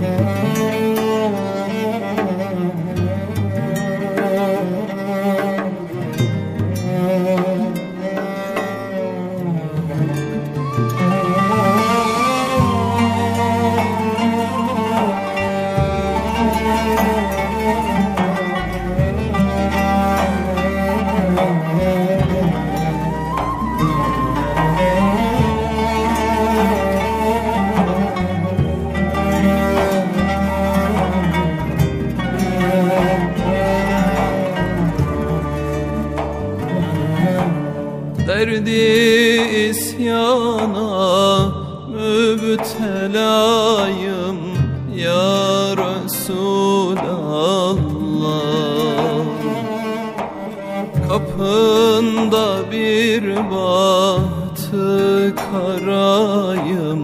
Yeah. Derdi isyana mübtelayım ya Resulallah. Kapında bir bahtı karayım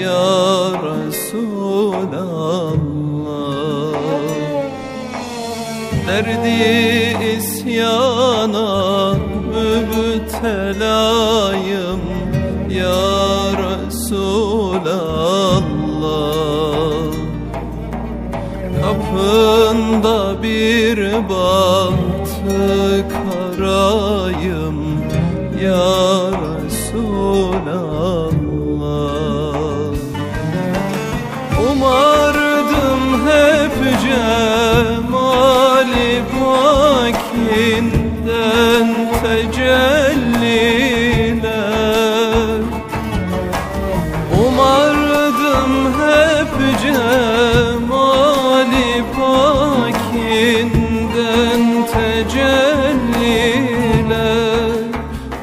ya Resulallah. Derdi mübtelayım ya Resulallah. Kapında bir bahtı karayım ya Resulallah. Umardım hep cemali cemali pakinden tecelliler.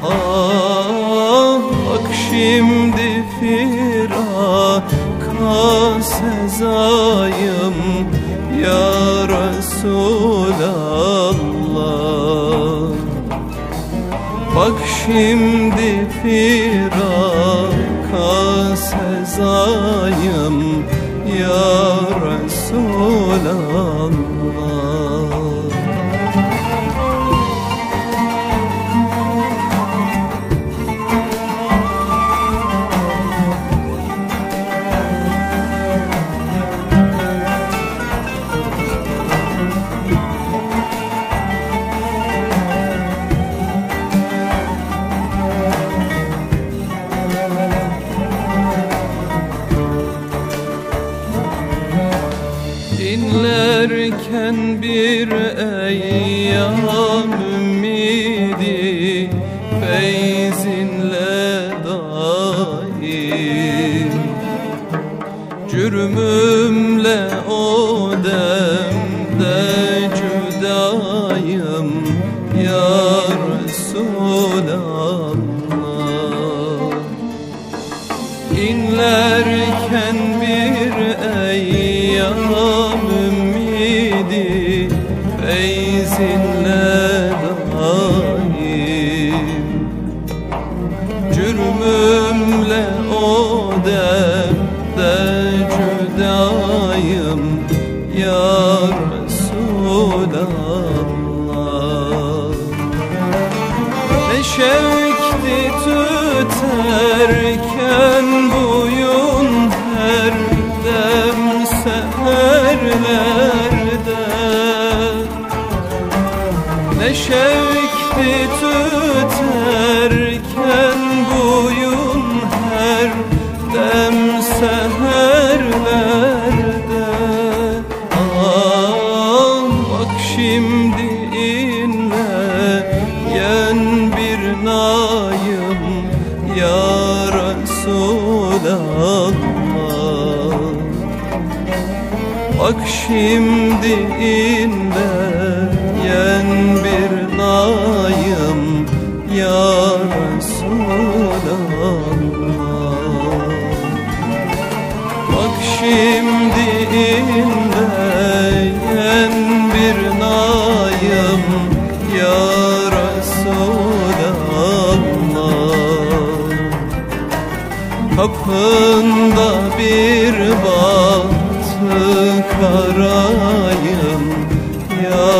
Ah bak şimdi firaka sezayım ya Resulallah. Bak şimdi firaka sezayım ya Resulallah Dinlerken bir eyyam ümidi Feyzinle daim. Cürmümle o demde cüdayım Ya Resulallah. İnlerken ümidi Feyzinle daim. Cürmümle o demde cüdayım Ya Resulallah. Ne tüterken boyun her dem seherlerde. Ah bak şimdi inleyen bir nayım ya Resulallah Bak şimdi inleyen bir nayım ya Resulallah Bak şimdi inleyen bir nayım ya Resulallah Kapında bir bahtı karayım ya